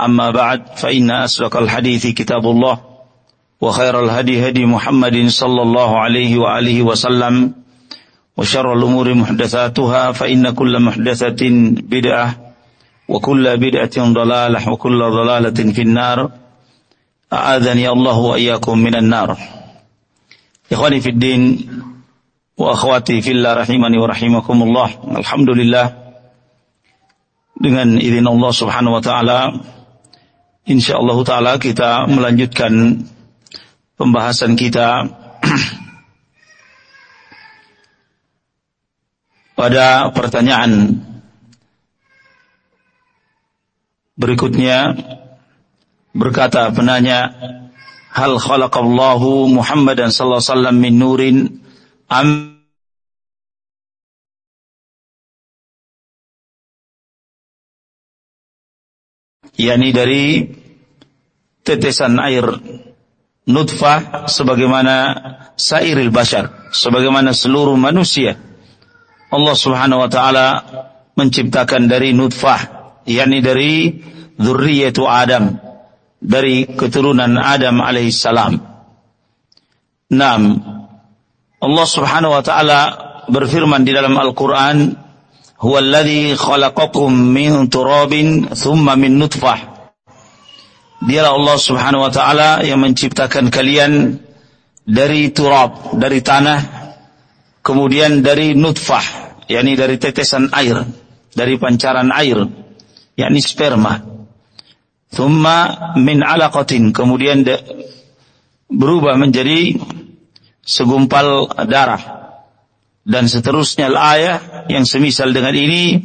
أما بعد فإن أصدق الحديث كتاب الله وخير الهدي هدي محمد صلى الله عليه وآله وسلم وشر الأمور محدثاتها فإن كل محدثة بدعة وكل بدعة ضلالة وكل ضلالة في النار. أعاذني الله وإياكم من النار. إخواني في الدين وأخواتي في الله رحمني ورحمكم الله الحمد لله. Dengan izin Allah Subhanahu wa taala insyaallah taala kita melanjutkan pembahasan kita pada pertanyaan berikutnya. Berkata penanya hal khalaqallahu Muhammadan sallallahu alaihi wasallam min nurin am yakni dari tetesan air nutfah sebagaimana sairil bashar, sebagaimana seluruh manusia. Allah Subhanahu wa taala menciptakan dari nutfah, yakni dari dzurriyyatu Adam, dari keturunan Adam alaihissalam. Naam. Allah Subhanahu wa taala berfirman di dalam Al-Qur'an huwa khalaqakum min turabin thumma min nutfah. Dialah Allah Subhanahu wa taala yang menciptakan kalian dari turab, dari tanah, kemudian dari nutfah, yakni dari tetesan air, dari pancaran air, yakni sperma. Thumma min alaqatin, kemudian berubah menjadi segumpal darah dan seterusnya ayat yang semisal dengan ini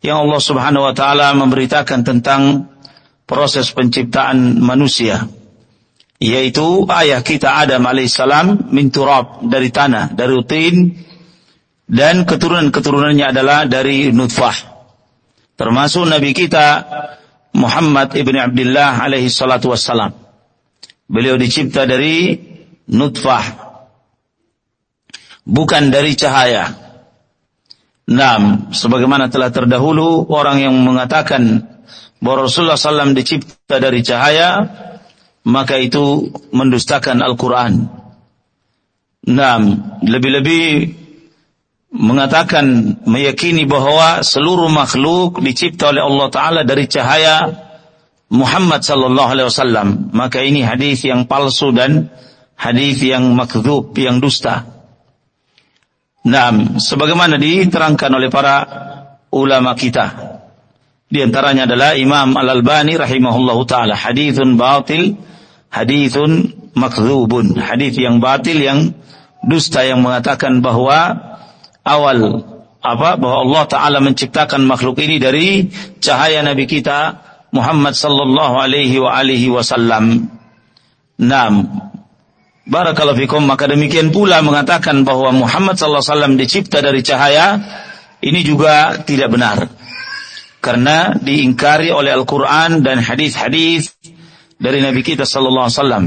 yang Allah Subhanahu wa taala memberitakan tentang proses penciptaan manusia yaitu ayah kita Adam alaihissalam min turab dari tanah dari rutin dan keturunan-keturunannya adalah dari nutfah. Termasuk nabi kita Muhammad ibn Abdullah alaihi salatu wassalam. Beliau dicipta dari nutfah bukan dari cahaya. Nam, sebagaimana telah terdahulu orang yang mengatakan bahwa Rasulullah SAW dicipta dari cahaya, maka itu mendustakan Al-Quran. Nam, lebih-lebih mengatakan meyakini bahwa seluruh makhluk dicipta oleh Allah Taala dari cahaya Muhammad sallallahu alaihi wasallam maka ini hadis yang palsu dan hadis yang makdzub yang dusta Nah, sebagaimana diterangkan oleh para ulama kita. Di antaranya adalah Imam Al-Albani rahimahullahu taala, hadithun batil, hadithun makdzubun, hadith yang batil yang dusta yang mengatakan bahwa awal apa bahwa Allah taala menciptakan makhluk ini dari cahaya nabi kita Muhammad sallallahu alaihi wa alihi wasallam. Naam, Barakallahu fikum maka demikian pula mengatakan bahwa Muhammad sallallahu alaihi wasallam dicipta dari cahaya ini juga tidak benar. Karena diingkari oleh Al-Qur'an dan hadis-hadis dari Nabi kita sallallahu alaihi wasallam.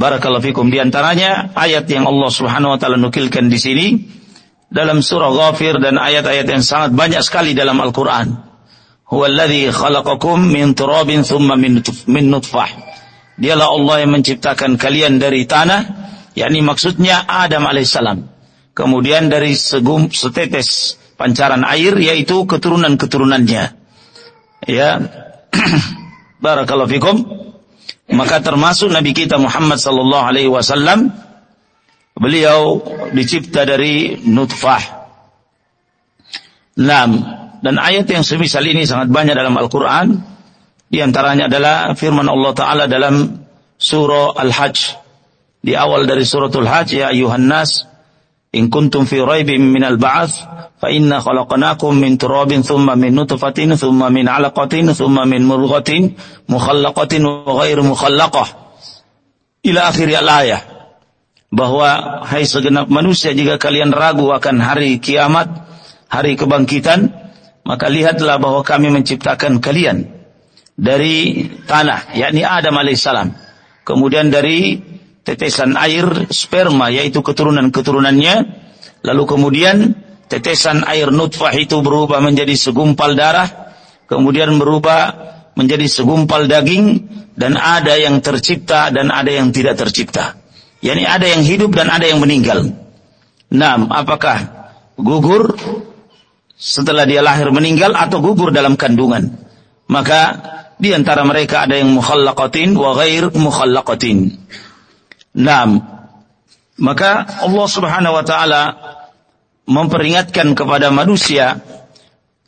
Barakallahu fikum di antaranya ayat yang Allah Subhanahu wa taala nukilkan di sini dalam surah Ghafir dan ayat-ayat yang sangat banyak sekali dalam Al-Qur'an. Huwallazi khalaqakum min turabin thumma min nutfah. Dialah Allah yang menciptakan kalian dari tanah, yakni maksudnya Adam alaihissalam. Kemudian dari segum setetes pancaran air yaitu keturunan-keturunannya. Ya. Barakallahu fikum. Maka termasuk Nabi kita Muhammad sallallahu alaihi wasallam beliau dicipta dari nutfah. Lam dan ayat yang semisal ini sangat banyak dalam Al-Qur'an di antaranya adalah firman Allah Ta'ala dalam surah Al-Hajj. Di awal dari suratul Hajj, ya ayuhan nas, In kuntum fi raibin min al-ba'ats fa inna khalaqnakum min turabin thumma min nutfatin thumma min 'alaqatin thumma min mudghatin mukhallaqatin wa ghairu mukhallaqah. Ila akhir al-ayah. Bahwa hai segenap manusia jika kalian ragu akan hari kiamat, hari kebangkitan, maka lihatlah bahwa kami menciptakan kalian dari tanah, yakni Adam alaihissalam. Kemudian dari tetesan air sperma yaitu keturunan-keturunannya. Lalu kemudian tetesan air nutfah itu berubah menjadi segumpal darah kemudian berubah menjadi segumpal daging dan ada yang tercipta dan ada yang tidak tercipta. Yakni ada yang hidup dan ada yang meninggal. Nah apakah gugur setelah dia lahir meninggal atau gugur dalam kandungan? Maka di antara mereka ada yang mukhallaqatin wa ghair mukhallaqatin Naam. Maka Allah Subhanahu wa taala memperingatkan kepada manusia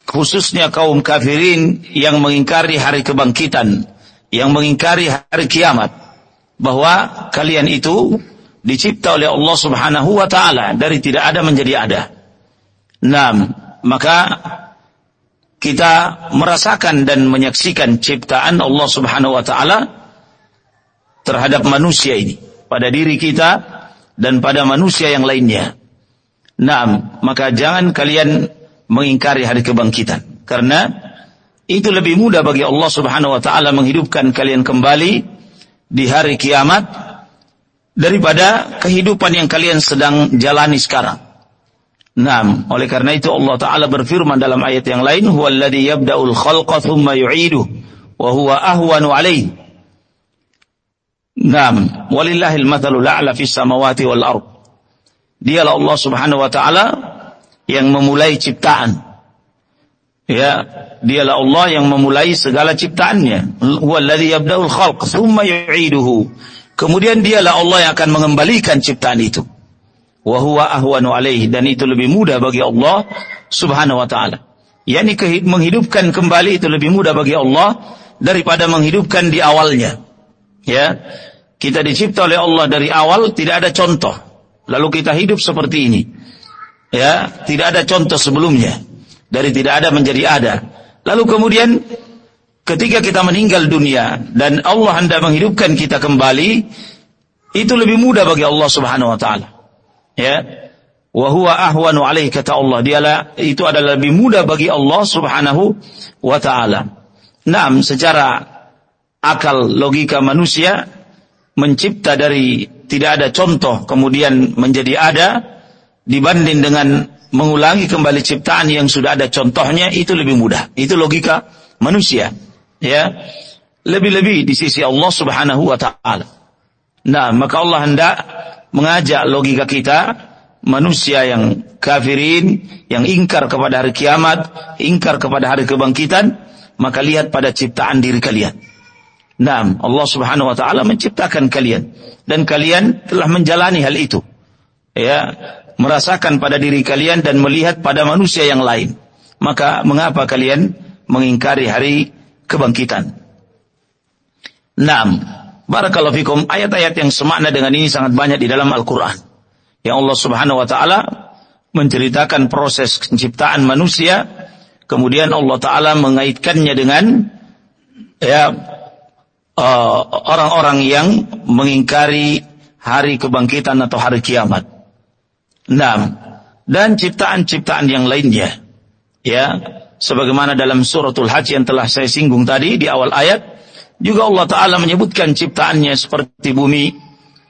khususnya kaum kafirin yang mengingkari hari kebangkitan, yang mengingkari hari kiamat bahwa kalian itu dicipta oleh Allah Subhanahu wa taala dari tidak ada menjadi ada. Naam, maka kita merasakan dan menyaksikan ciptaan Allah Subhanahu wa taala terhadap manusia ini pada diri kita dan pada manusia yang lainnya. Nah, maka jangan kalian mengingkari hari kebangkitan karena itu lebih mudah bagi Allah Subhanahu wa taala menghidupkan kalian kembali di hari kiamat daripada kehidupan yang kalian sedang jalani sekarang. Nah, oleh karena itu Allah taala berfirman dalam ayat yang lain, "Huwallazi yabda'ul khalqa tsumma yu'iduhu wa huwa ahwanu 'alaihi." Naam, walillahil mathalul a'la fis samawati wal ard. Dialah Allah Subhanahu wa taala yang memulai ciptaan. Ya, dialah Allah yang memulai segala ciptaannya. Huwallazi yabda'ul khalq tsumma yu'iduhu. Kemudian dialah Allah yang akan mengembalikan ciptaan itu. Wa huwa ahwanu alaihi dan itu lebih mudah bagi Allah Subhanahu wa taala. Yani menghidupkan kembali itu lebih mudah bagi Allah daripada menghidupkan di awalnya. Ya, kita dicipta oleh Allah dari awal tidak ada contoh. Lalu kita hidup seperti ini. Ya, tidak ada contoh sebelumnya. Dari tidak ada menjadi ada. Lalu kemudian ketika kita meninggal dunia dan Allah hendak menghidupkan kita kembali, itu lebih mudah bagi Allah Subhanahu wa taala. Ya. Wa huwa ahwanu alaihi kata Allah. Dialah itu adalah lebih mudah bagi Allah Subhanahu wa taala. Naam, secara akal logika manusia mencipta dari tidak ada contoh kemudian menjadi ada dibanding dengan mengulangi kembali ciptaan yang sudah ada contohnya itu lebih mudah. Itu logika manusia. Ya. Lebih-lebih di sisi Allah Subhanahu wa taala. Nah, maka Allah hendak mengajak logika kita manusia yang kafirin, yang ingkar kepada hari kiamat, ingkar kepada hari kebangkitan, maka lihat pada ciptaan diri kalian. Nah, Allah Subhanahu wa taala menciptakan kalian dan kalian telah menjalani hal itu. Ya, merasakan pada diri kalian dan melihat pada manusia yang lain. Maka mengapa kalian mengingkari hari kebangkitan? Naam, barakallahu fikum ayat-ayat yang semakna dengan ini sangat banyak di dalam Al-Qur'an. Yang Allah Subhanahu wa taala menceritakan proses penciptaan manusia, kemudian Allah taala mengaitkannya dengan ya Uh, orang-orang uh, yang mengingkari hari kebangkitan atau hari kiamat. Nah, dan ciptaan-ciptaan yang lainnya. Ya, sebagaimana dalam suratul Hajj yang telah saya singgung tadi di awal ayat, juga Allah Ta'ala menyebutkan ciptaannya seperti bumi.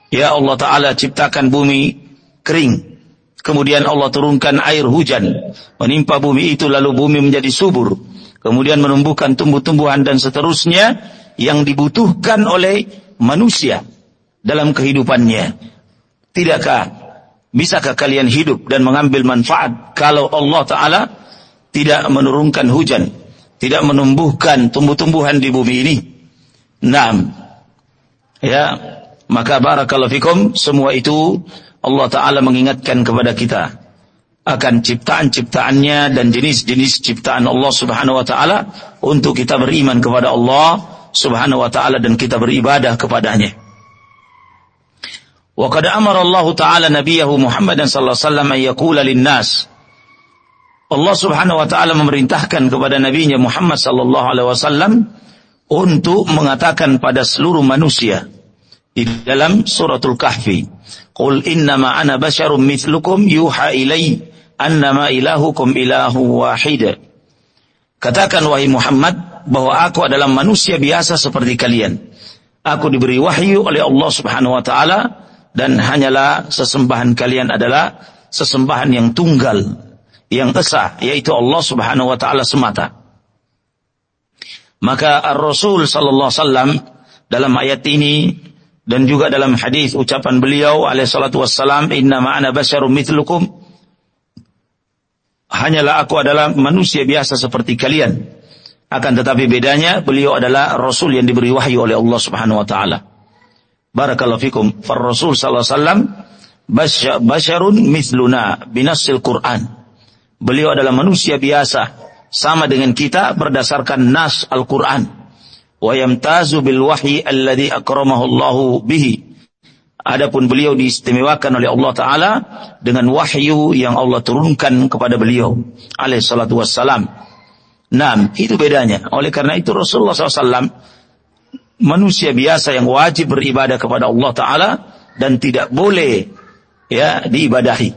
Ya Allah Ta'ala ciptakan bumi kering. Kemudian Allah turunkan air hujan. Menimpa bumi itu lalu bumi menjadi subur. Kemudian menumbuhkan tumbuh-tumbuhan dan seterusnya yang dibutuhkan oleh manusia dalam kehidupannya. Tidakkah bisakah kalian hidup dan mengambil manfaat kalau Allah taala tidak menurunkan hujan, tidak menumbuhkan tumbuh-tumbuhan di bumi ini? Naam. Ya, maka barakallahu fikum semua itu Allah taala mengingatkan kepada kita akan ciptaan-ciptaannya dan jenis-jenis ciptaan Allah Subhanahu wa taala untuk kita beriman kepada Allah Subhanahu wa taala dan kita beribadah kepadanya. Wa qad amara Allah Ta'ala nabiyahu Muhammadan sallallahu alaihi wasallam an yaqula lin-nas Allah Subhanahu wa taala memerintahkan kepada nabinya Muhammad sallallahu alaihi wasallam untuk mengatakan pada seluruh manusia di dalam suratul kahfi Qul innama ana basyarum mithlukum yuha ilai annama ilahukum ilahu wahid Katakan wahai Muhammad bahwa aku adalah manusia biasa seperti kalian. Aku diberi wahyu oleh Allah Subhanahu wa taala dan hanyalah sesembahan kalian adalah sesembahan yang tunggal, yang esa, yaitu Allah Subhanahu wa taala semata. Maka Ar-Rasul sallallahu wasallam dalam ayat ini dan juga dalam hadis ucapan beliau alaihi salatu wassalam inna ma'ana basyarum mithlukum hanyalah aku adalah manusia biasa seperti kalian akan tetapi bedanya beliau adalah rasul yang diberi wahyu oleh Allah Subhanahu wa taala Barakallahu fikum. Far Rasul sallallahu alaihi wasallam basyarun mithluna binasil Quran. Beliau adalah manusia biasa sama dengan kita berdasarkan nas Al-Quran. Wa yamtazu bil wahyi alladhi akramahu Allahu bihi. Adapun beliau diistimewakan oleh Allah Ta'ala dengan wahyu yang Allah turunkan kepada beliau. Alaih salatu wassalam. Nah, itu bedanya. Oleh karena itu Rasulullah SAW manusia biasa yang wajib beribadah kepada Allah Taala dan tidak boleh ya diibadahi.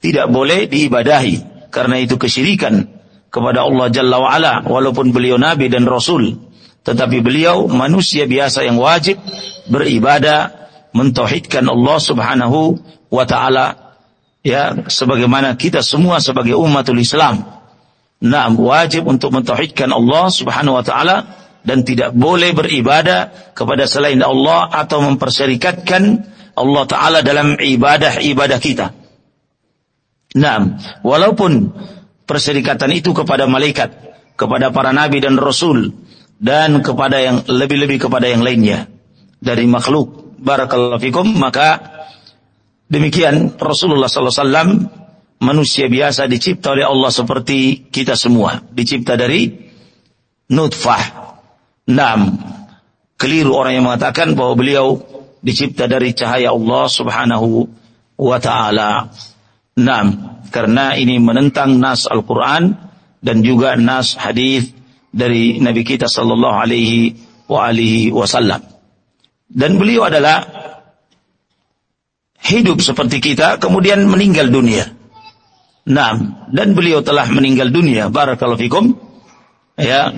Tidak boleh diibadahi karena itu kesyirikan kepada Allah Jalla wa ala walaupun beliau nabi dan rasul tetapi beliau manusia biasa yang wajib beribadah mentauhidkan Allah Subhanahu wa taala ya sebagaimana kita semua sebagai umatul Islam. Nah, wajib untuk mentauhidkan Allah Subhanahu wa taala dan tidak boleh beribadah kepada selain Allah atau memperserikatkan Allah Ta'ala dalam ibadah-ibadah kita. Nah, walaupun perserikatan itu kepada malaikat, kepada para nabi dan rasul, dan kepada yang lebih-lebih kepada yang lainnya dari makhluk. Barakallahu fikum, maka demikian Rasulullah SAW manusia biasa dicipta oleh Allah seperti kita semua. Dicipta dari nutfah, Naam, keliru orang yang mengatakan bahwa beliau dicipta dari cahaya Allah Subhanahu wa taala. Naam, karena ini menentang nas Al-Qur'an dan juga nas hadis dari Nabi kita sallallahu alaihi wa alihi wasallam. Dan beliau adalah hidup seperti kita kemudian meninggal dunia. Naam, dan beliau telah meninggal dunia. Barakallahu fikum. Ya,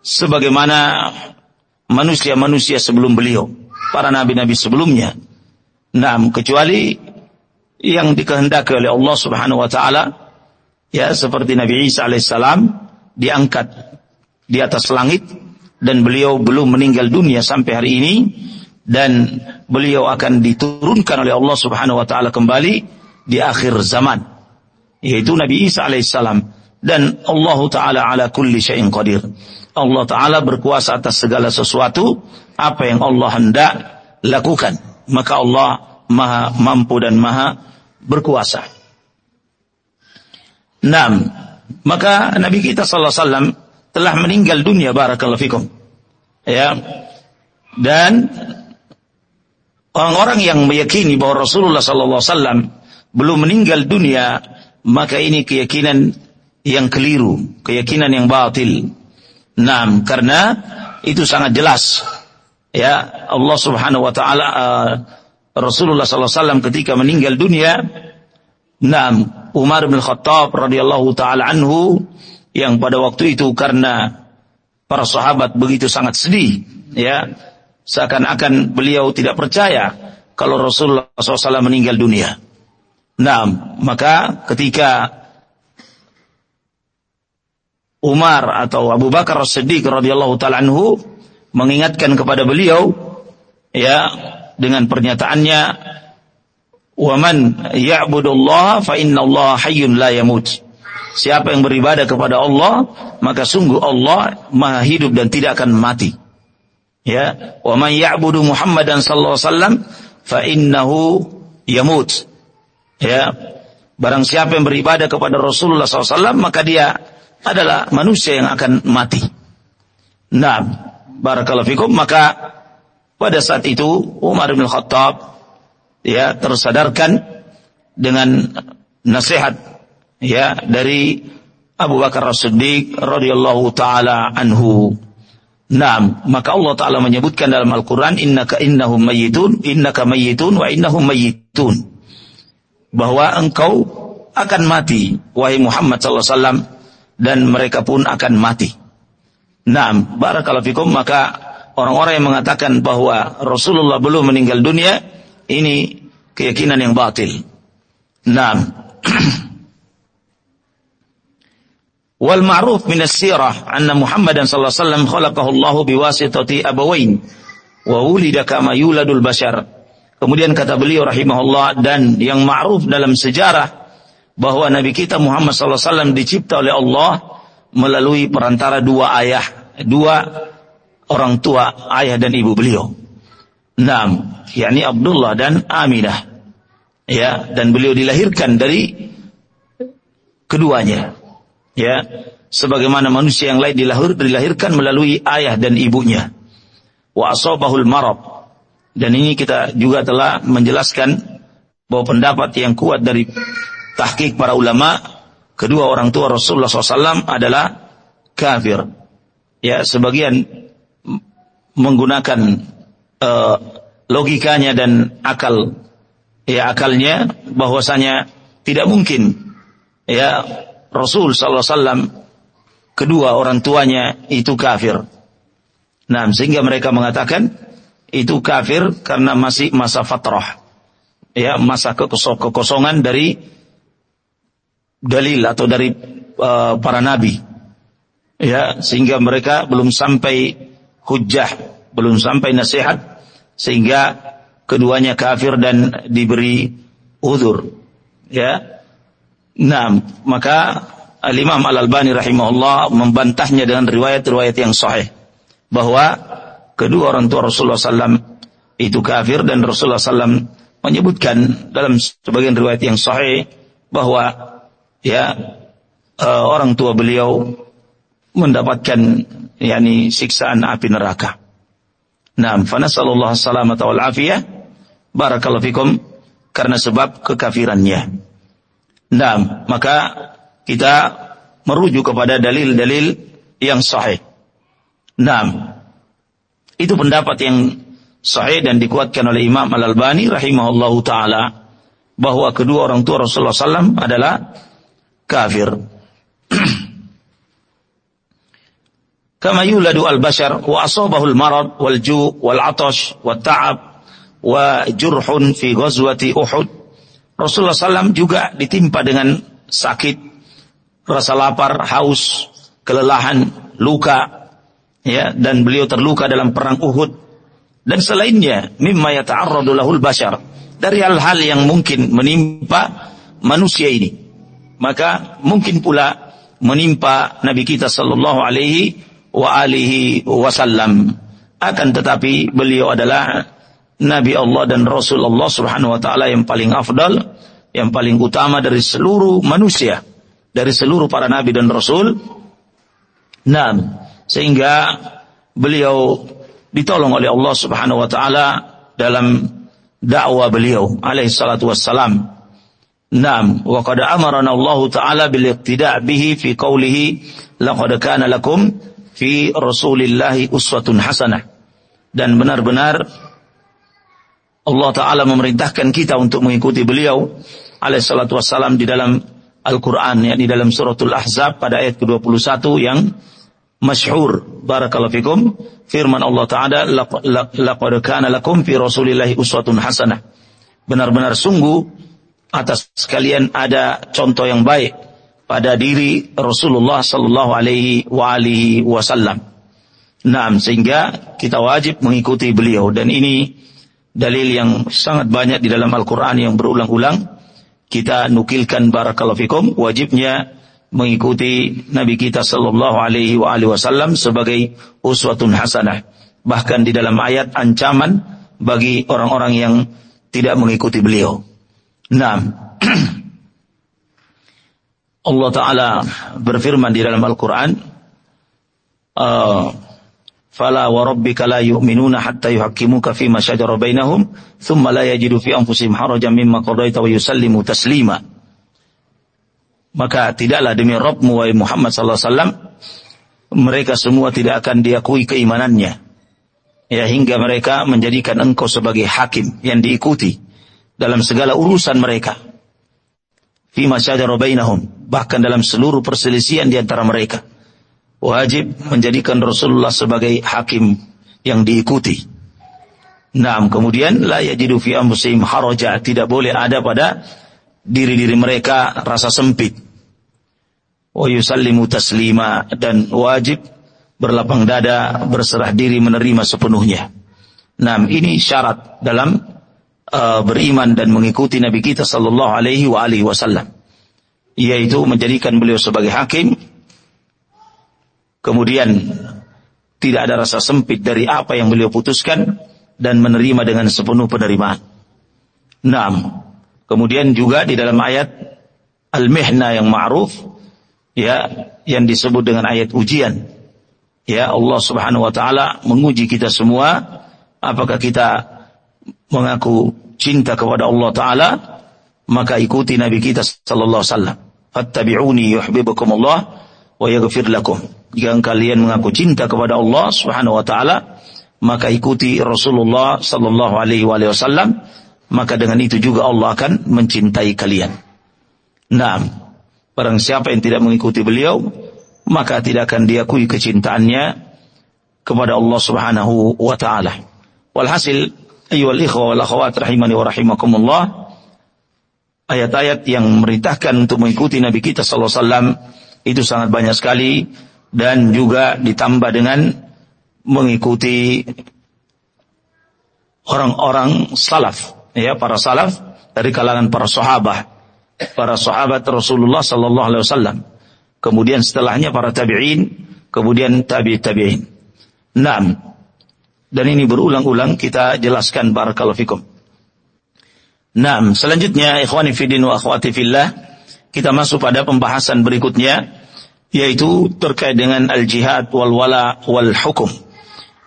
sebagaimana manusia-manusia sebelum beliau, para nabi-nabi sebelumnya. Nah, kecuali yang dikehendaki oleh Allah Subhanahu wa taala ya seperti Nabi Isa alaihissalam diangkat di atas langit dan beliau belum meninggal dunia sampai hari ini dan beliau akan diturunkan oleh Allah Subhanahu wa taala kembali di akhir zaman yaitu Nabi Isa alaihissalam dan Allah taala ala kulli syai'in qadir. Allah Ta'ala berkuasa atas segala sesuatu. Apa yang Allah hendak lakukan. Maka Allah maha mampu dan maha berkuasa. Enam. Maka Nabi kita Sallallahu Alaihi Wasallam telah meninggal dunia barakallahu fikum. Ya. Dan orang-orang yang meyakini bahwa Rasulullah Sallallahu Alaihi Wasallam belum meninggal dunia, maka ini keyakinan yang keliru, keyakinan yang batil. Nah, karena itu sangat jelas. Ya, Allah Subhanahu wa taala uh, Rasulullah wasallam ketika meninggal dunia, nah, Umar bin Khattab radhiyallahu taala anhu yang pada waktu itu karena para sahabat begitu sangat sedih, ya, seakan-akan beliau tidak percaya kalau Rasulullah SAW meninggal dunia. Nah, maka ketika Umar atau Abu Bakar As-Siddiq radhiyallahu taala anhu mengingatkan kepada beliau ya dengan pernyataannya "Waman ya'budullah fa innallaha hayyun la yamut." Siapa yang beribadah kepada Allah, maka sungguh Allah Maha hidup dan tidak akan mati. Ya, "Wa man ya'budu Muhammadan sallallahu alaihi wasallam fa innahu yamut." Ya, barang siapa yang beribadah kepada Rasulullah SAW, maka dia adalah manusia yang akan mati. Nah, barakallahu fikum, maka pada saat itu Umar bin Khattab ya tersadarkan dengan nasihat ya dari Abu Bakar As-Siddiq radhiyallahu taala anhu. Naam, maka Allah taala menyebutkan dalam Al-Qur'an innaka innahum mayyitun, innaka mayyitun wa innahum mayyitun. Bahwa engkau akan mati wahai Muhammad sallallahu alaihi wasallam dan mereka pun akan mati. Naam, barakallahu fikum maka orang-orang yang mengatakan bahwa Rasulullah belum meninggal dunia ini keyakinan yang batil. Naam. Wal ma'ruf min as-sirah anna Muhammadan sallallahu alaihi wasallam khalaqahu Allah biwasitati abawain wa wulida kama yuladul bashar. Kemudian kata beliau rahimahullah dan yang ma'ruf dalam sejarah bahwa Nabi kita Muhammad sallallahu alaihi wasallam dicipta oleh Allah melalui perantara dua ayah, dua orang tua, ayah dan ibu beliau. Naam, yakni Abdullah dan Aminah. Ya, dan beliau dilahirkan dari keduanya. Ya sebagaimana manusia yang lain dilahir, dilahirkan melalui ayah dan ibunya. Wa asabahul marad. Dan ini kita juga telah menjelaskan bahwa pendapat yang kuat dari tahqiq para ulama kedua orang tua Rasulullah SAW adalah kafir. Ya sebagian menggunakan uh, logikanya dan akal ya akalnya bahwasanya tidak mungkin ya Rasul wasallam kedua orang tuanya itu kafir. Nah, sehingga mereka mengatakan itu kafir karena masih masa fatrah. Ya, masa kekosongan dari dalil atau dari uh, para nabi. Ya, sehingga mereka belum sampai hujah, belum sampai nasihat sehingga keduanya kafir dan diberi uzur. Ya, Nah, maka Al-Imam Al-Albani rahimahullah membantahnya dengan riwayat-riwayat yang sahih bahwa kedua orang tua Rasulullah SAW itu kafir dan Rasulullah SAW menyebutkan dalam sebagian riwayat yang sahih bahwa ya uh, orang tua beliau mendapatkan yakni siksaan api neraka. Nah, fanasallallahu salamata wal afiyah barakallahu fikum karena sebab kekafirannya. Nah, maka kita merujuk kepada dalil-dalil yang sahih. Nah, itu pendapat yang sahih dan dikuatkan oleh Imam Al-Albani rahimahullahu taala bahwa kedua orang tua Rasulullah SAW adalah kafir. Kama yuladu al-bashar wa asabahu al-marad wal ju' wal atash wa ta'ab wa jurhun fi ghazwati Uhud Rasulullah SAW juga ditimpa dengan sakit, rasa lapar, haus, kelelahan, luka, ya, dan beliau terluka dalam perang Uhud dan selainnya mimma yata'arradu lahul bashar dari hal-hal yang mungkin menimpa manusia ini. Maka mungkin pula menimpa Nabi kita sallallahu alaihi wa alihi wasallam. Akan tetapi beliau adalah Nabi Allah dan Rasul Allah Subhanahu wa taala yang paling afdal, yang paling utama dari seluruh manusia, dari seluruh para nabi dan rasul. Nah, sehingga beliau ditolong oleh Allah Subhanahu wa taala dalam dakwah beliau alaihi salatu wassalam. Naam, wa qad amarana Allah taala bil iqtida' bihi fi qawlihi laqad kana lakum fi Rasulillahi uswatun hasanah. Dan benar-benar Allah Ta'ala memerintahkan kita untuk mengikuti beliau alaihissalatu wassalam di dalam Al-Quran, ya, di dalam suratul Ahzab pada ayat ke-21 yang masyhur. Barakallahu fikum. Firman Allah Ta'ala, laqad kana lakum fi rasulillahi uswatun hasanah. Benar-benar sungguh atas sekalian ada contoh yang baik pada diri Rasulullah sallallahu alaihi wasallam. Nah, sehingga kita wajib mengikuti beliau dan ini dalil yang sangat banyak di dalam Al-Quran yang berulang-ulang. Kita nukilkan barakallahu fikum wajibnya mengikuti Nabi kita sallallahu alaihi wa alihi wasallam sebagai uswatun hasanah. Bahkan di dalam ayat ancaman bagi orang-orang yang tidak mengikuti beliau. Nah, Allah Ta'ala berfirman di dalam Al-Quran, uh, Fala wa rabbika la yu'minuna hatta yuhaqqimuka fi ma shajara bainahum thumma la yajidu fi anfusihim harajan mimma qadaita wa yusallimu taslima. Maka tidaklah demi Rabbmu wahai Muhammad sallallahu alaihi wasallam mereka semua tidak akan diakui keimanannya. Ya hingga mereka menjadikan engkau sebagai hakim yang diikuti dalam segala urusan mereka. Fima syajara bainahum, bahkan dalam seluruh perselisihan di antara mereka wajib menjadikan Rasulullah sebagai hakim yang diikuti. Nah, kemudian la yajidu fi anfusihim haraja, tidak boleh ada pada diri-diri mereka rasa sempit. Wa yusallimu taslima dan wajib berlapang dada, berserah diri menerima sepenuhnya. Nah, ini syarat dalam uh, beriman dan mengikuti Nabi kita sallallahu alaihi wa alihi wasallam. Yaitu menjadikan beliau sebagai hakim kemudian tidak ada rasa sempit dari apa yang beliau putuskan dan menerima dengan sepenuh penerimaan. Naam. Kemudian juga di dalam ayat Al-Mihna yang ma'ruf ya yang disebut dengan ayat ujian. Ya Allah Subhanahu wa taala menguji kita semua apakah kita mengaku cinta kepada Allah taala maka ikuti nabi kita sallallahu alaihi wasallam. Fattabi'uni yuhibbukum Allah wa yaghfir lakum. Jika kalian mengaku cinta kepada Allah Subhanahu wa taala, maka ikuti Rasulullah sallallahu alaihi wasallam, maka dengan itu juga Allah akan mencintai kalian. Nah, barang siapa yang tidak mengikuti beliau, maka tidak akan diakui kecintaannya kepada Allah Subhanahu wa taala. Walhasil, ayyuhal ikhwa wal akhwat rahimani wa rahimakumullah, ayat-ayat yang memerintahkan untuk mengikuti Nabi kita sallallahu alaihi wasallam itu sangat banyak sekali dan juga ditambah dengan mengikuti orang-orang salaf ya para salaf dari kalangan para sahabat para sahabat Rasulullah sallallahu alaihi wasallam. Kemudian setelahnya para tabi'in kemudian tabi tabi'in enam dan ini berulang-ulang kita jelaskan barakallahu fikum enam selanjutnya ikhwani fiddin wa akhwati fillah kita masuk pada pembahasan berikutnya yaitu terkait dengan al-jihad wal wala wal hukum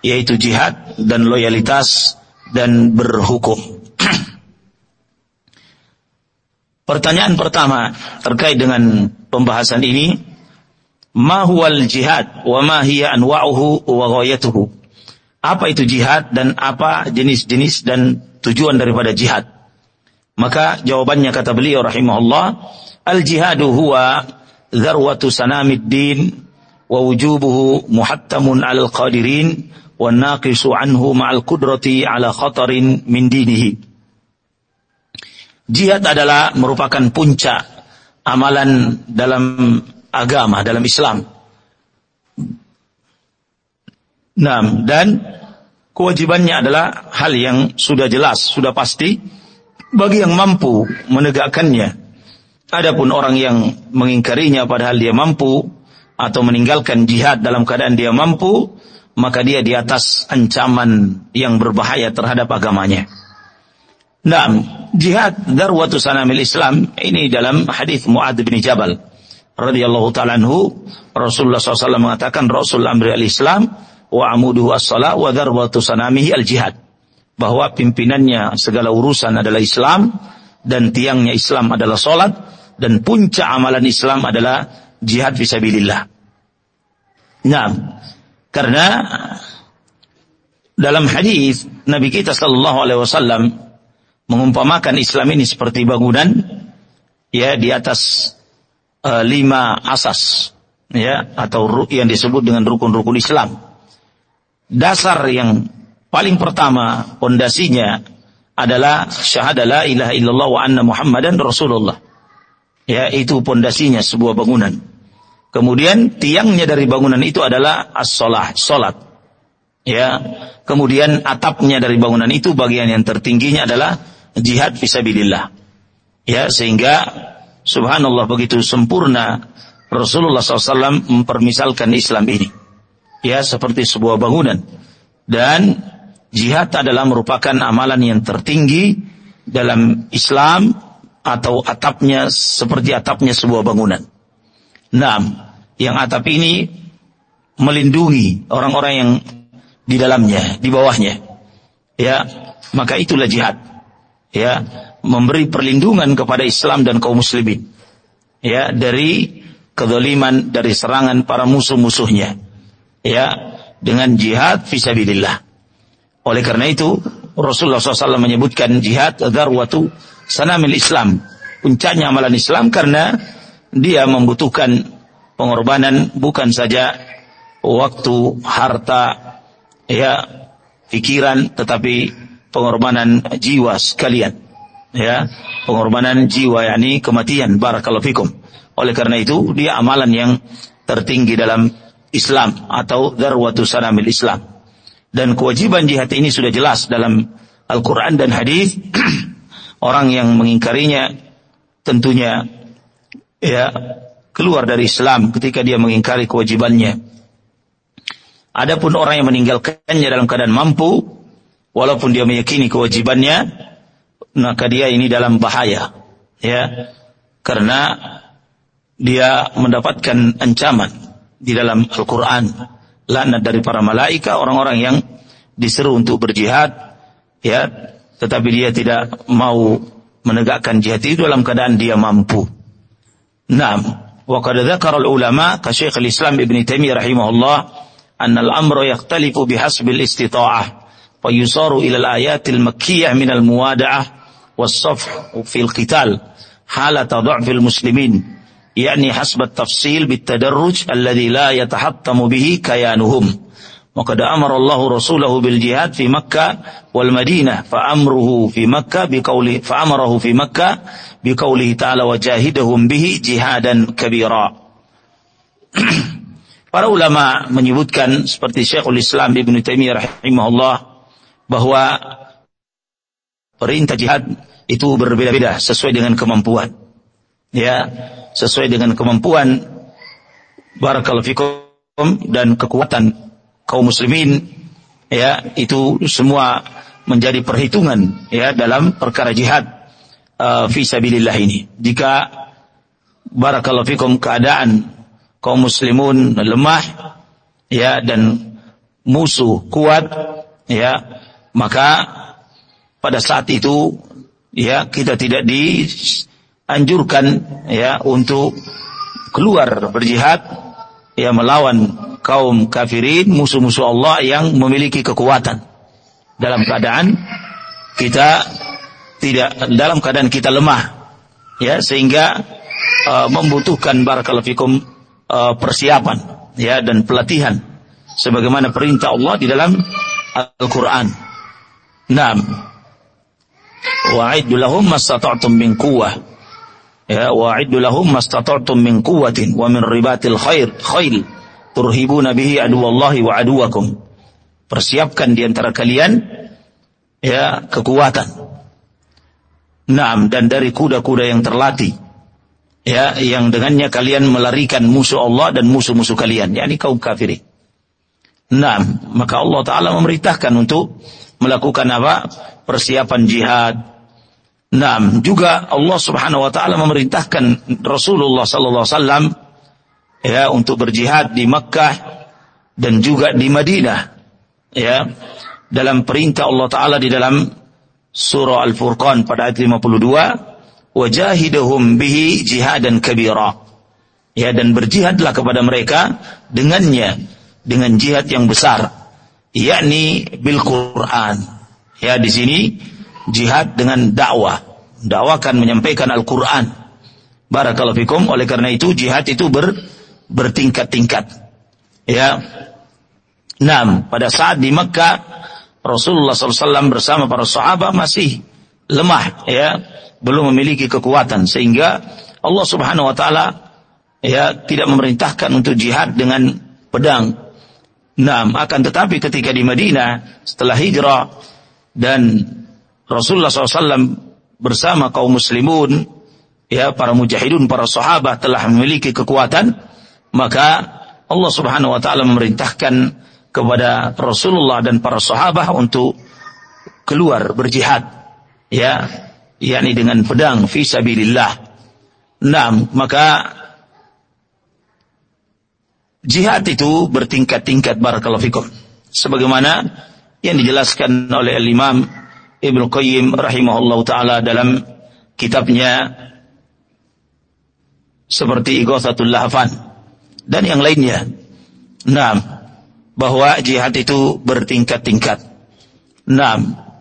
yaitu jihad dan loyalitas dan berhukum. Pertanyaan pertama terkait dengan pembahasan ini, ma huwal jihad wa ma hiya anwa'uhu wa ghayatuhu? apa itu jihad dan apa jenis-jenis dan tujuan daripada jihad. Maka jawabannya kata beliau rahimahullah, al-jihadu huwa zarwatu sanamid din wa wujubuhu muhattamun al qadirin wa naqisu anhu ma'al kudrati ala khatarin min dinihi. Jihad adalah merupakan puncak amalan dalam agama, dalam Islam Nah, dan kewajibannya adalah hal yang sudah jelas, sudah pasti. Bagi yang mampu menegakkannya. Adapun orang yang mengingkarinya padahal dia mampu atau meninggalkan jihad dalam keadaan dia mampu, maka dia di atas ancaman yang berbahaya terhadap agamanya. Nah, jihad darwatu sanamil Islam ini dalam hadis Muad bin Jabal radhiyallahu taala anhu Rasulullah SAW mengatakan Rasul amri al-Islam wa amuduhu as-salat wa darwatu sanamihi al-jihad bahwa pimpinannya segala urusan adalah Islam dan tiangnya Islam adalah salat dan puncak amalan Islam adalah jihad fisabilillah. Nah, karena dalam hadis Nabi kita Shallallahu Alaihi Wasallam mengumpamakan Islam ini seperti bangunan ya di atas uh, lima asas ya atau yang disebut dengan rukun-rukun Islam. Dasar yang paling pertama pondasinya adalah syahadah la ilaha illallah wa anna muhammadan rasulullah ya itu pondasinya sebuah bangunan. Kemudian tiangnya dari bangunan itu adalah as-salah, salat. Ya. Kemudian atapnya dari bangunan itu bagian yang tertingginya adalah jihad fisabilillah. Ya, sehingga subhanallah begitu sempurna Rasulullah SAW mempermisalkan Islam ini. Ya, seperti sebuah bangunan. Dan jihad adalah merupakan amalan yang tertinggi dalam Islam atau atapnya seperti atapnya sebuah bangunan. Nah, yang atap ini melindungi orang-orang yang di dalamnya, di bawahnya. Ya, maka itulah jihad. Ya, memberi perlindungan kepada Islam dan kaum muslimin. Ya, dari kedoliman, dari serangan para musuh-musuhnya. Ya, dengan jihad fisabilillah. Oleh karena itu, Rasulullah SAW menyebutkan jihad darwatu sanamil Islam. Puncaknya amalan Islam karena dia membutuhkan pengorbanan bukan saja waktu, harta, ya, pikiran, tetapi pengorbanan jiwa sekalian. Ya, pengorbanan jiwa yakni kematian barakallahu fikum. Oleh karena itu dia amalan yang tertinggi dalam Islam atau darwatu sanamil Islam. Dan kewajiban jihad ini sudah jelas dalam Al-Quran dan hadis. Orang yang mengingkarinya tentunya ya keluar dari Islam ketika dia mengingkari kewajibannya. Adapun orang yang meninggalkannya dalam keadaan mampu, walaupun dia meyakini kewajibannya, maka dia ini dalam bahaya, ya, karena dia mendapatkan ancaman di dalam Al-Quran. Laknat dari para malaika, orang-orang yang diseru untuk berjihad, ya, tetapi dia tidak mau menegakkan jihad itu dalam keadaan dia mampu. Naam, wa qad ulama ka Syekh al-Islam Ibnu Taimiyah rahimahullah anna al-amra yakhtalifu bihasbil istita'ah wa yusaru ila al-ayatil makkiyah min al-muwada'ah was-safh fil-kital halat halata fil-Muslimin يعني حسب التفصيل بالتدرج الذي لا يتحطم به كيانهم وقد أمر الله رسوله بالجهاد في مكة والمدينة فأمره في مكة بقوله فأمره في مكة بقوله تعالى وجاهدهم به جهادا كبيرا Para ulama menyebutkan seperti Syekhul Islam Ibn Taimiyah rahimahullah bahwa perintah jihad itu berbeda-beda sesuai dengan kemampuan. Ya, sesuai dengan kemampuan barakallahu fikum dan kekuatan kaum muslimin ya itu semua menjadi perhitungan ya dalam perkara jihad uh, sabilillah ini. Jika barakallahu fikum keadaan kaum muslimun lemah ya dan musuh kuat ya maka pada saat itu ya kita tidak dianjurkan ya untuk keluar berjihad ya melawan kaum kafirin musuh-musuh Allah yang memiliki kekuatan dalam keadaan kita tidak dalam keadaan kita lemah ya sehingga uh, membutuhkan barakallahu fikum uh, persiapan ya dan pelatihan sebagaimana perintah Allah di dalam Al-Qur'an. Naam. Wa'iddu mastata'tum min quwwah. Ya, wa'iddu lahum mastata'tum min quwwatin wa min ribatil khair khail turhibuna bihi aduwallahi wa aduwakum. Persiapkan di antara kalian ya kekuatan. Naam dan dari kuda-kuda yang terlatih ya yang dengannya kalian melarikan musuh Allah dan musuh-musuh kalian yakni kaum kafirin. Nah, maka Allah taala memerintahkan untuk melakukan apa? persiapan jihad. Nah, juga Allah Subhanahu wa taala memerintahkan Rasulullah sallallahu alaihi wasallam ya untuk berjihad di Makkah dan juga di Madinah. Ya. Dalam perintah Allah taala di dalam surah Al-Furqan pada ayat 52 wajahidahum bihi jihadan kabira. Ya dan berjihadlah kepada mereka dengannya dengan jihad yang besar yakni bil Quran. Ya di sini jihad dengan dakwah. Dakwakan menyampaikan Al-Qur'an. Barakallahu fikum. Oleh karena itu jihad itu ber, bertingkat-tingkat. Ya. Nah, pada saat di Mekah Rasulullah SAW bersama para sahabat masih lemah ya belum memiliki kekuatan sehingga Allah Subhanahu wa taala ya tidak memerintahkan untuk jihad dengan pedang. Nah, akan tetapi ketika di Madinah setelah hijrah dan Rasulullah SAW bersama kaum muslimun ya para mujahidun para sahabat telah memiliki kekuatan maka Allah Subhanahu wa taala memerintahkan kepada Rasulullah dan para sahabat untuk keluar berjihad ya yakni dengan pedang fi sabilillah. Nah, maka jihad itu bertingkat-tingkat barakallahu fikum. sebagaimana yang dijelaskan oleh Imam Ibnu Qayyim rahimahullah taala dalam kitabnya seperti Ighathatul Lahfan dan yang lainnya. Nah, bahwa jihad itu bertingkat-tingkat. Nah,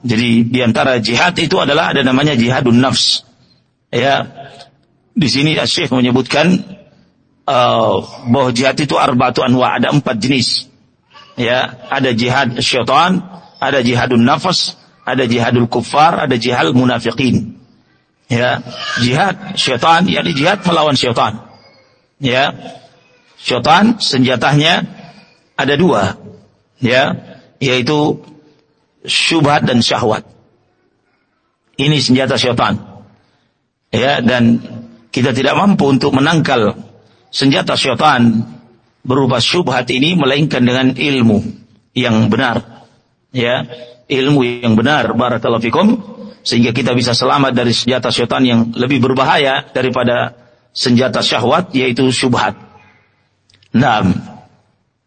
jadi di antara jihad itu adalah ada namanya jihadun nafs. Ya, di sini Syekh menyebutkan uh, bahwa jihad itu arba'atu anwa, ada empat jenis. Ya, ada jihad syaitan, ada jihadun nafas, ada jihadul kuffar, ada jihad munafiqin. Ya, jihad syaitan, yakni jihad melawan syaitan. Ya, syaitan senjatanya ada dua, ya, yaitu syubhat dan syahwat. Ini senjata syaitan. Ya, dan kita tidak mampu untuk menangkal senjata syaitan berupa syubhat ini melainkan dengan ilmu yang benar. Ya, ilmu yang benar barakallahu fikum sehingga kita bisa selamat dari senjata syaitan yang lebih berbahaya daripada senjata syahwat yaitu syubhat. Naam.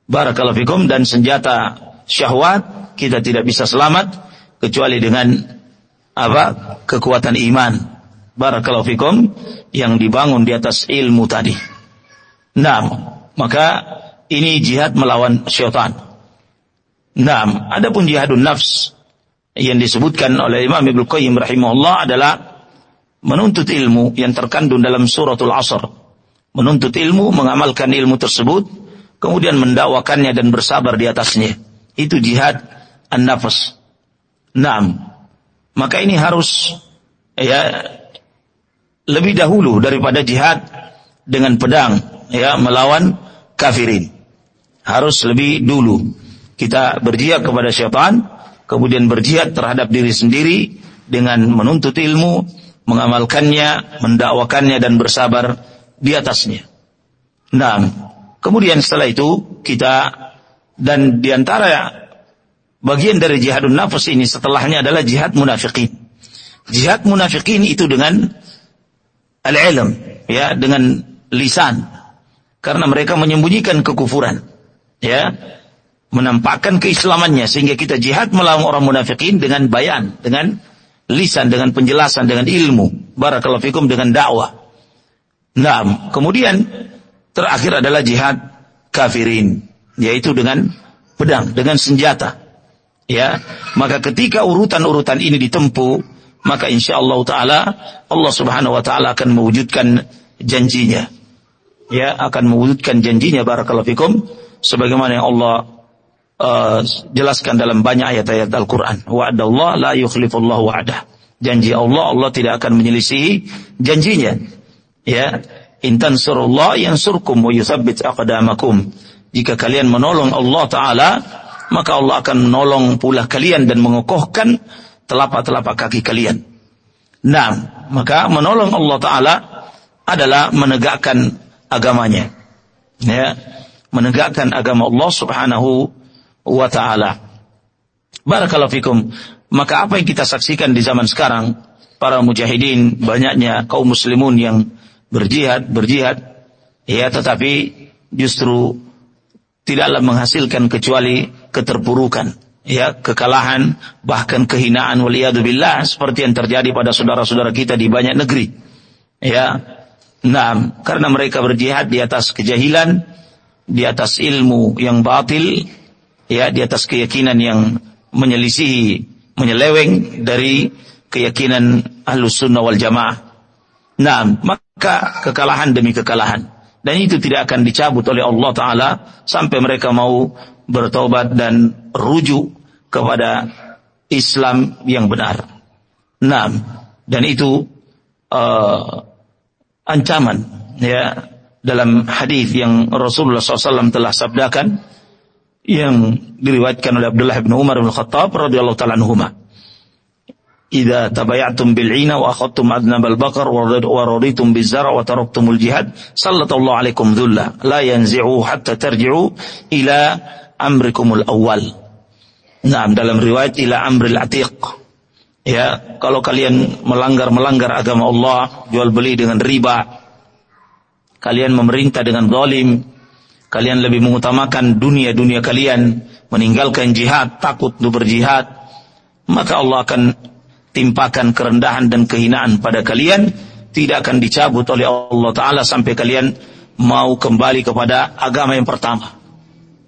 Barakallahu fikum dan senjata syahwat kita tidak bisa selamat kecuali dengan apa? kekuatan iman. Barakallahu fikum yang dibangun di atas ilmu tadi. Nah, maka ini jihad melawan syaitan. Nah, adapun jihadun nafs yang disebutkan oleh Imam Ibnu Qayyim rahimahullah adalah menuntut ilmu yang terkandung dalam suratul Asr. Menuntut ilmu, mengamalkan ilmu tersebut, kemudian mendakwakannya dan bersabar di atasnya. Itu jihad an-nafs. Naam. Maka ini harus ya lebih dahulu daripada jihad dengan pedang ya melawan kafirin. Harus lebih dulu kita berjihad kepada syaitan, kemudian berjihad terhadap diri sendiri dengan menuntut ilmu, mengamalkannya, mendakwakannya dan bersabar di atasnya. Nah, kemudian setelah itu kita dan di antara bagian dari jihadun nafas ini setelahnya adalah jihad munafikin. Jihad munafikin itu dengan al-ilm, ya, dengan lisan, karena mereka menyembunyikan kekufuran. Ya, menampakkan keislamannya sehingga kita jihad melawan orang munafikin dengan bayan, dengan lisan, dengan penjelasan, dengan ilmu. Barakallahu fikum dengan dakwah. Nah, kemudian terakhir adalah jihad kafirin, yaitu dengan pedang, dengan senjata. Ya, maka ketika urutan-urutan ini ditempuh, maka insya Allah Taala Allah Subhanahu Wa Taala akan mewujudkan janjinya ya akan mewujudkan janjinya barakallahu fikum sebagaimana yang Allah uh, jelaskan dalam banyak ayat-ayat Al-Qur'an. Wa'adallah la yukhlifullahu wa'dah. Janji Allah Allah tidak akan menyelisihi janjinya. Ya, intan surullah yang surkum wa yuthabbit aqdamakum. Jika kalian menolong Allah taala, maka Allah akan menolong pula kalian dan mengokohkan telapak-telapak kaki kalian. Nah, maka menolong Allah taala adalah menegakkan agamanya. Ya, menegakkan agama Allah Subhanahu wa taala. Barakallahu fikum. Maka apa yang kita saksikan di zaman sekarang, para mujahidin, banyaknya kaum muslimun yang berjihad, berjihad, ya tetapi justru tidaklah menghasilkan kecuali keterpurukan, ya kekalahan, bahkan kehinaan waliyadzubillah seperti yang terjadi pada saudara-saudara kita di banyak negeri. Ya, Nah, karena mereka berjihad di atas kejahilan, di atas ilmu yang batil, ya, di atas keyakinan yang menyelisihi, menyeleweng dari keyakinan ahlus sunnah wal jamaah. Nah, maka kekalahan demi kekalahan. Dan itu tidak akan dicabut oleh Allah Ta'ala sampai mereka mau bertobat dan rujuk kepada Islam yang benar. Nah, dan itu uh, ancaman ya dalam hadis yang Rasulullah SAW telah sabdakan yang diriwayatkan oleh Abdullah bin Umar bin Khattab radhiyallahu taala anhuma. Idza tabayatum bil 'ina wa akhadtum adnab al baqar wa raditum biz zar' wa taraktumul jihad sallallahu alaikum dhulla la yanzi'u hatta tarji'u ila amrikumul awwal. Nah, dalam riwayat ila amril atiq Ya, kalau kalian melanggar-melanggar agama Allah, jual beli dengan riba, kalian memerintah dengan zalim, kalian lebih mengutamakan dunia-dunia kalian, meninggalkan jihad, takut untuk berjihad, maka Allah akan timpakan kerendahan dan kehinaan pada kalian, tidak akan dicabut oleh Allah Ta'ala sampai kalian mau kembali kepada agama yang pertama.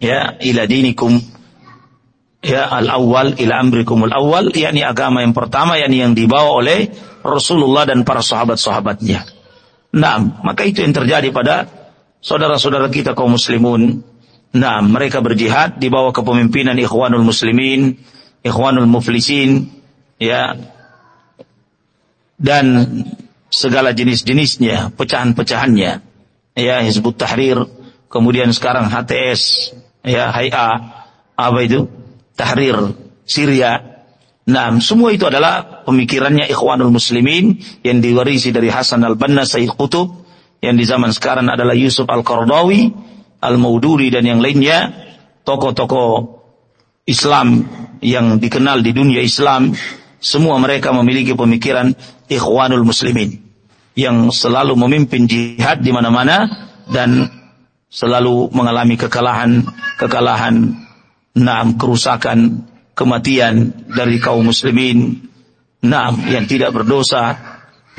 Ya, ila dinikum ya al-awwal ila amrikum al-awwal yakni agama yang pertama yakni yang dibawa oleh Rasulullah dan para sahabat-sahabatnya. Nah, maka itu yang terjadi pada saudara-saudara kita kaum muslimun. Nah, mereka berjihad di bawah kepemimpinan Ikhwanul Muslimin, Ikhwanul Muflisin, ya, dan segala jenis-jenisnya, pecahan-pecahannya, ya, Hizbut Tahrir, kemudian sekarang HTS, ya, HIA, apa itu? Tahrir Syria, Nah, semua itu adalah pemikirannya Ikhwanul Muslimin yang diwarisi dari Hasan al-Banna Sayyid Qutub yang di zaman sekarang adalah Yusuf al-Qardawi, al-Maududi dan yang lainnya, tokoh-tokoh Islam yang dikenal di dunia Islam, semua mereka memiliki pemikiran Ikhwanul Muslimin yang selalu memimpin jihad di mana-mana dan selalu mengalami kekalahan, kekalahan, naam kerusakan, kematian dari kaum muslimin nah yang tidak berdosa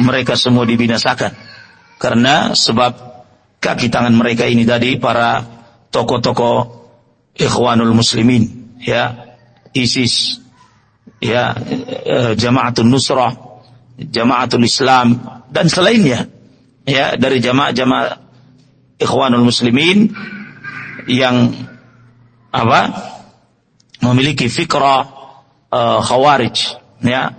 mereka semua dibinasakan karena sebab kaki tangan mereka ini tadi para tokoh-tokoh ikhwanul muslimin ya ISIS ya eh, jamaatul nusrah jamaatul islam dan selainnya ya dari jamaah-jamaah ikhwanul muslimin yang apa memiliki fikrah uh, khawarij ya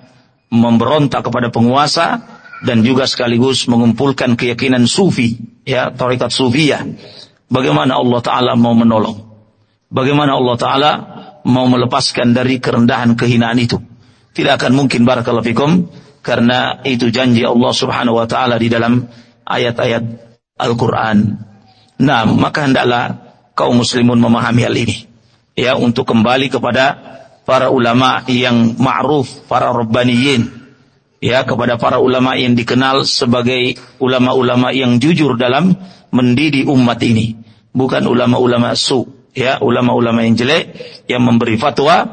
memberontak kepada penguasa dan juga sekaligus mengumpulkan keyakinan sufi ya tarekat sufiyah. Bagaimana Allah taala mau menolong? Bagaimana Allah taala mau melepaskan dari kerendahan kehinaan itu? Tidak akan mungkin barakallahu fikum karena itu janji Allah Subhanahu wa taala di dalam ayat-ayat Al-Qur'an. Nah, maka hendaklah kaum muslimun memahami hal ini ya untuk kembali kepada para ulama yang ma'ruf, para rabbaniyin, ya kepada para ulama yang dikenal sebagai ulama-ulama yang jujur dalam mendidik umat ini, bukan ulama-ulama su, ya ulama-ulama yang jelek yang memberi fatwa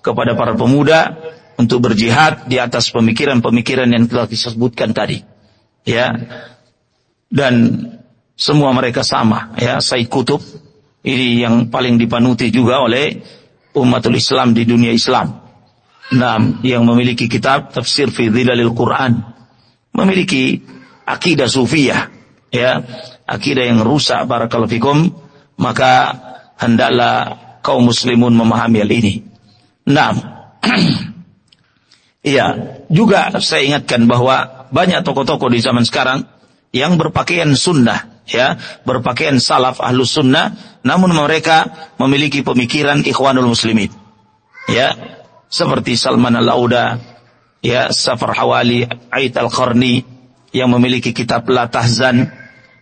kepada para pemuda untuk berjihad di atas pemikiran-pemikiran yang telah disebutkan tadi, ya. Dan semua mereka sama, ya. Said Kutub ini yang paling dipanuti juga oleh umatul Islam di dunia Islam. Nah, yang memiliki kitab tafsir fi dhilalil Quran. Memiliki akidah sufiyah. Ya, akidah yang rusak barakallahu fikum. Maka hendaklah kaum muslimun memahami hal ini. Nah, Iya, juga saya ingatkan bahwa banyak tokoh-tokoh di zaman sekarang yang berpakaian sunnah ya berpakaian salaf ahlus sunnah namun mereka memiliki pemikiran ikhwanul muslimin ya seperti Salman al-Auda ya Safar Hawali Ait al-Qarni yang memiliki kitab La Tahzan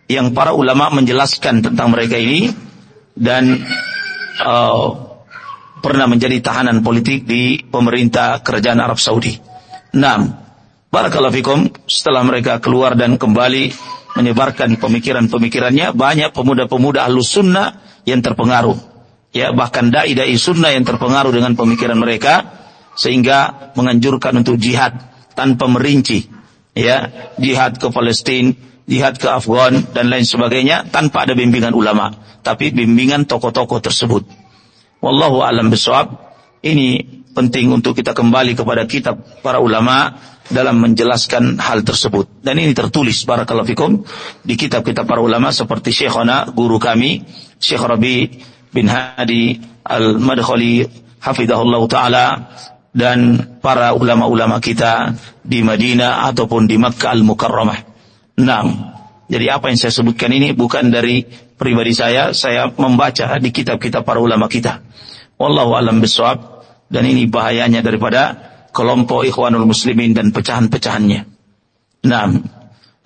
yang para ulama menjelaskan tentang mereka ini dan uh, pernah menjadi tahanan politik di pemerintah kerajaan Arab Saudi. Nah, barakallahu fikum setelah mereka keluar dan kembali menyebarkan pemikiran-pemikirannya, banyak pemuda-pemuda ahlus sunnah yang terpengaruh. Ya, bahkan dai-dai sunnah yang terpengaruh dengan pemikiran mereka, sehingga menganjurkan untuk jihad tanpa merinci. Ya, jihad ke Palestina, jihad ke Afghan, dan lain sebagainya, tanpa ada bimbingan ulama. Tapi bimbingan tokoh-tokoh tersebut. Wallahu alam bisawab. Ini penting untuk kita kembali kepada kitab para ulama dalam menjelaskan hal tersebut. Dan ini tertulis barakallahu fikum di kitab-kitab para ulama seperti Syekhona guru kami Syekh Rabi bin Hadi Al-Madkhali hafizahullah taala dan para ulama-ulama kita di Madinah ataupun di Makkah Al-Mukarramah. Nah, jadi apa yang saya sebutkan ini bukan dari pribadi saya, saya membaca di kitab-kitab para ulama kita. Wallahu alam bisawab dan ini bahayanya daripada kelompok ikhwanul muslimin dan pecahan-pecahannya. Nah,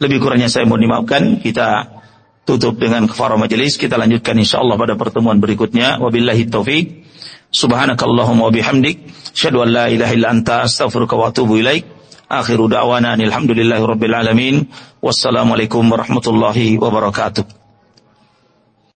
lebih kurangnya saya mohon dimaafkan. Kita tutup dengan kefarah majelis. Kita lanjutkan insyaallah pada pertemuan berikutnya. Wabillahi taufik. Subhanakallahumma wa bihamdik. Asyhadu an la ilaha illa anta astaghfiruka wa atubu ilaik. Akhiru da'wana alhamdulillahi rabbil alamin. Wassalamualaikum warahmatullahi wabarakatuh.